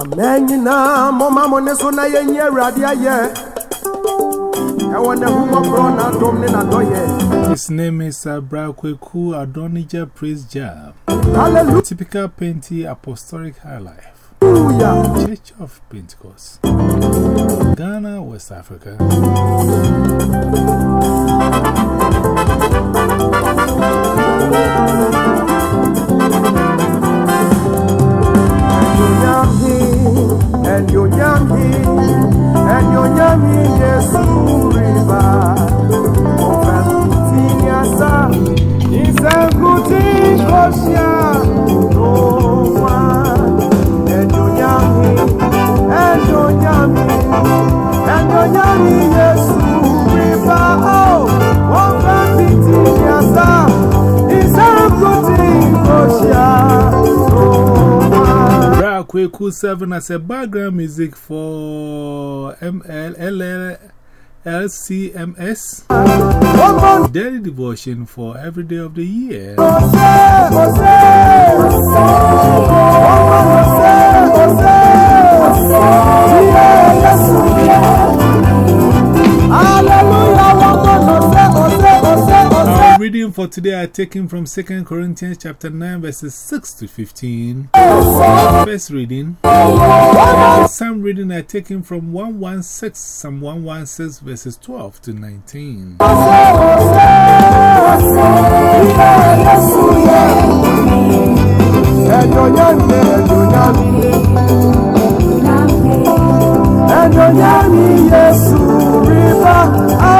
Amen nyinaa mɔma mo ne so na yɛnyi Awurade ayɛ. Ɛwɔ ne homɔborɔ n'adom ne n'adɔyɛ. His name is Abrakweku Adonija Praise Jar. Hallelujah. Typical Penty Apostolic High Life. Church of Pentecost. Ghana, West Africa. Abrakweku 7 as a background music for LCMS. Daily devotion for every day of the year. For today are taken from 2 Corinthians chapter 9 verses 6 to 15. First reading. Some reading are taken from 116, Psalm 116 verses 12 to 19. Enyonyami Yesu riba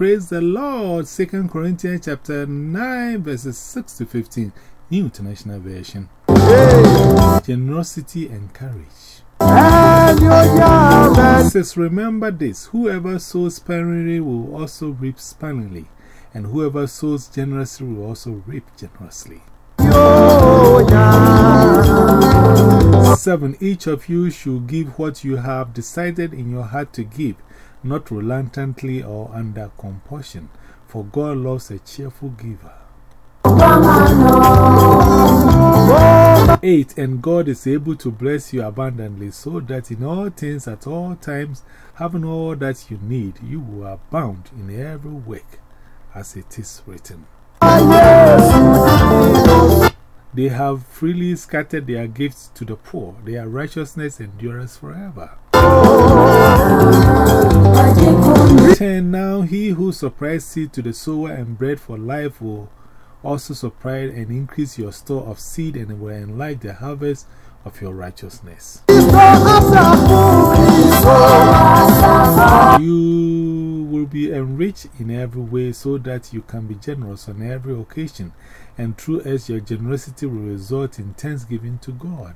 Praise the Lord. 2 Corinthians chapter 9 verses 6 to 15. New International Version. Generosity and courage. It says, Remember this whoever sows sparingly will also reap sparingly, and whoever sows generously will also reap generously. 7. Each of you should give what you have decided in your heart to give, not reluctantly or under compulsion, for God loves a cheerful giver. 8. And God is able to bless you abundantly, so that in all things at all times, having all that you need, you will abound in every work, as it is written. They have freely scattered their gifts to the poor, their righteousness endures forever. 10. Now he who supplies seed to the sower and bread for life will also supply and increase your store of seed and will enlarge the harvest of your righteousness. You will be enriched in every way so that you can be generous on every occasion, and through us, your generosity will result in thanksgiving to God.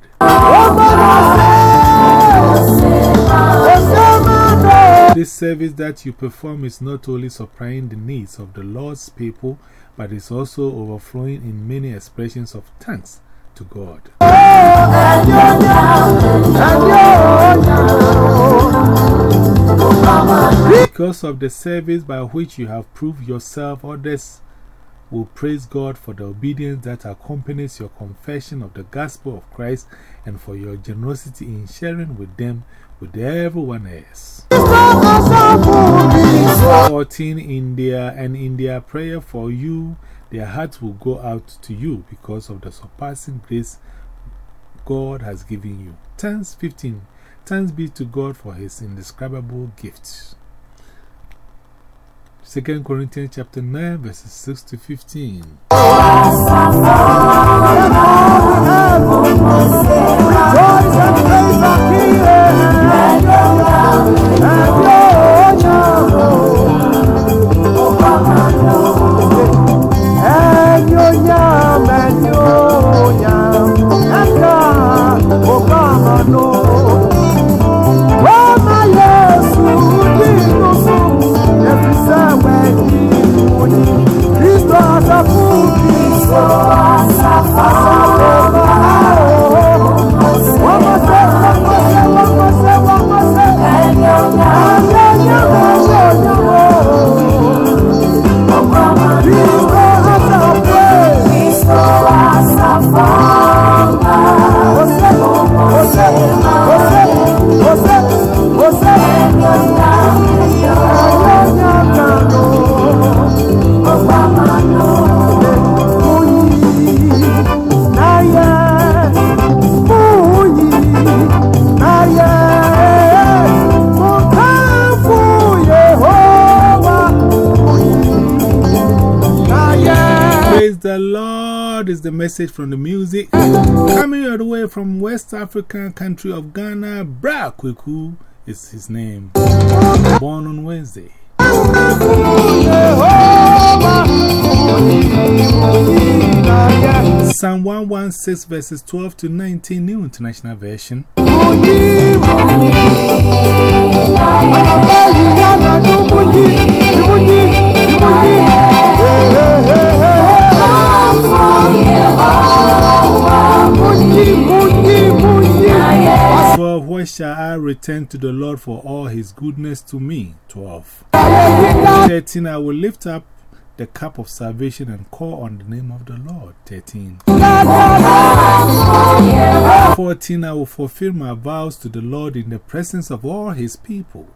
This service that you perform is not only supplying the needs of the Lord's people, but is also overflowing in many expressions of thanks to God. Because of the service by which you have proved yourself, others will praise God for the obedience that accompanies your confession of the gospel of Christ and for your generosity in sharing with them with everyone else. 14 in their and in their prayer for you, their hearts will go out to you because of the surpassing grace God has given you. Thanks 15. Thanks be to God for his indescribable gifts. 2 Corinthians chapter 9, verses 6 to 15. Message from the music. Coming all the way from West African country of Ghana, Bra Kweku is his name. Born on Wednesday. Psalm 116 verses 12 to 19, New International Version. Shall I return to the Lord for all his goodness to me? 12. 13, I will lift up the cup of salvation and call on the name of the Lord. 13. 14, I will fulfill my vows to the Lord in the presence of all his people.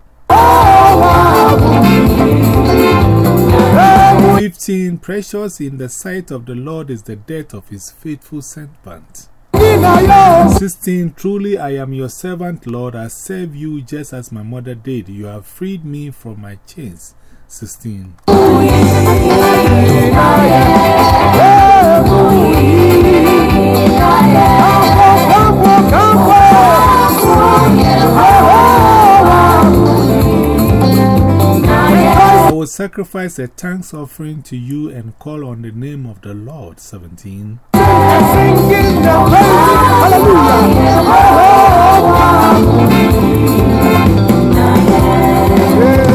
15, precious in the sight of the Lord is the death of his faithful servant. 16. Truly I am your servant, Lord. I serve you just as my mother did. You have freed me from my chains. 16. I will sacrifice a thanks offering to you and call on the name of the Lord. 17.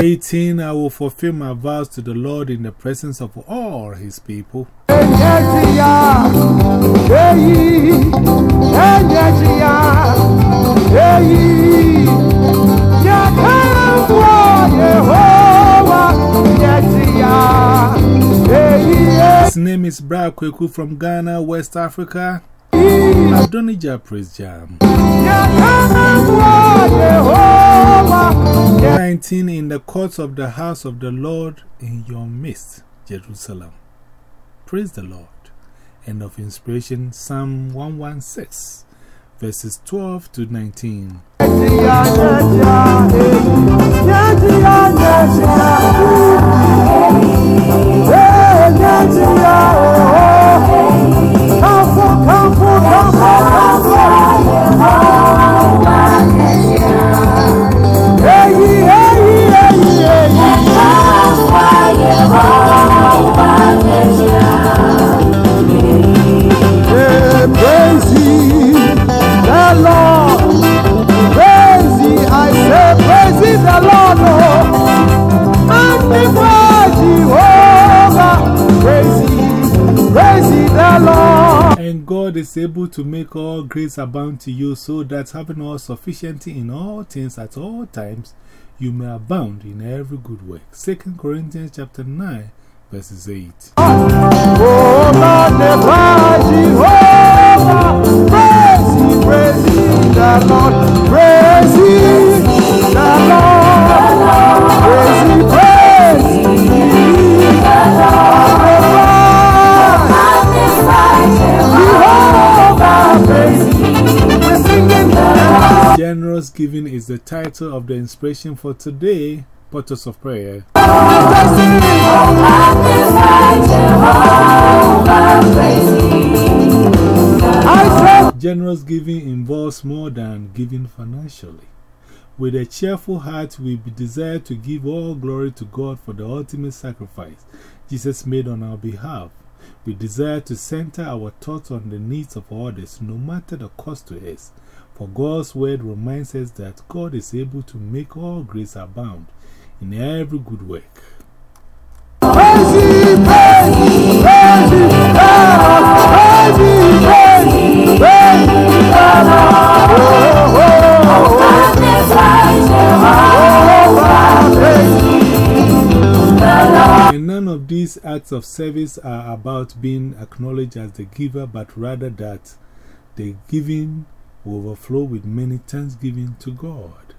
18. I will fulfill my vows to the Lord in the presence of all his people. His name is Brad Kweku from Ghana, West Africa. Adonija Praise Jam. 19 In the courts of the house of the Lord in your midst, Jerusalem. Praise the Lord. End of inspiration, Psalm 116, verses 12 to 19. Able to make all grace abound to you, so that having all sufficiency in all things at all times, you may abound in every good work. 2 Corinthians chapter 9, verses 8. Oh, title of the inspiration for today. Portals of Prayer. Generous giving involves more than giving financially. With a cheerful heart, we desire to give all glory to God for the ultimate sacrifice Jesus made on our behalf. We desire to center our thoughts on the needs of others, no matter the cost to us. For God's word reminds us that God is able to make all grace abound in every good work. And none of these acts of service are about being acknowledged as the giver, but rather that the giving will overflow with many thanksgiving to God.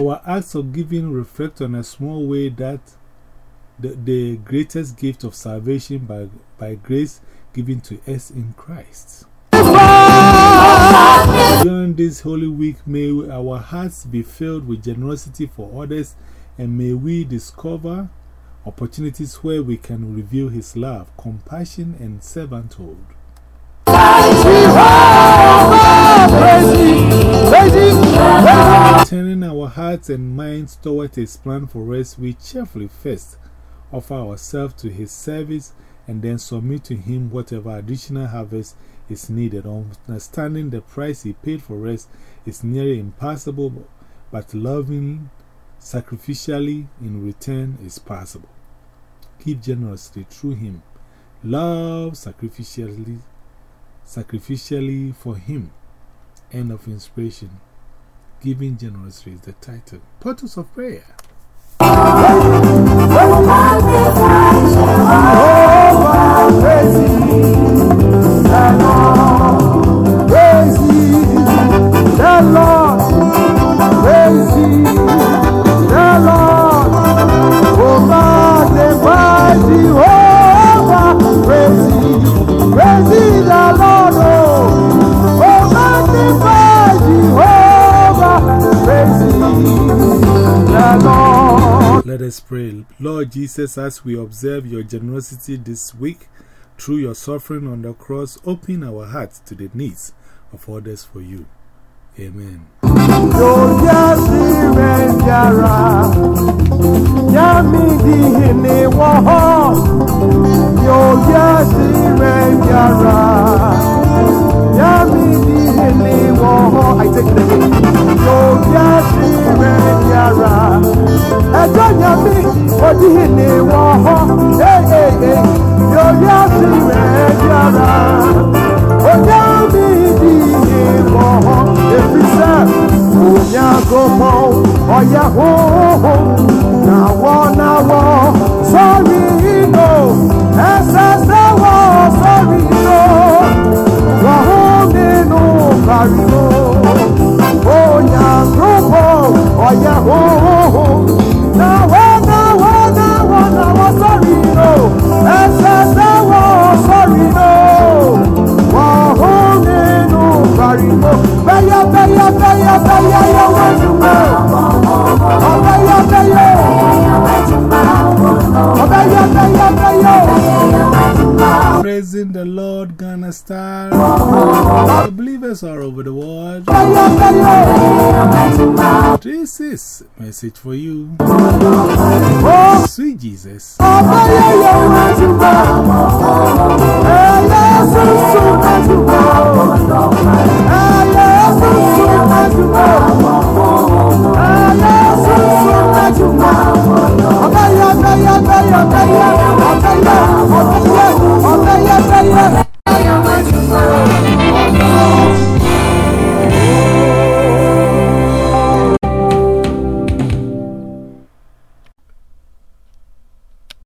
Our acts of giving reflect on a small way that the, the greatest gift of salvation by, by grace given to us in Christ. During this Holy Week, may our hearts be filled with generosity for others and may we discover opportunities where we can reveal His love, compassion, and servanthood. Turning our hearts and minds toward His plan for us, we cheerfully first offer ourselves to His service and then submit to Him whatever additional harvest is needed. Understanding the price He paid for us is nearly impossible, but loving sacrificially in return is possible. Give generously through Him. Love sacrificially, sacrificially for Him. End of inspiration. Giving generously is the title. Portals of Prayer. Let Lord Jesus, as we observe your generosity this week, through your suffering on the cross, open our hearts to the needs of others for you. Amen. I take again. Ẹjọ́ yẹn mi òdì ní wọ́n họ́. Yá sí rẹ̀ yára ònyá mi di ìwọ̀n họ́. Èfi Praising the Lord, Ghana Star. The believers are over the world. This is a message for you. Sweet Jesus.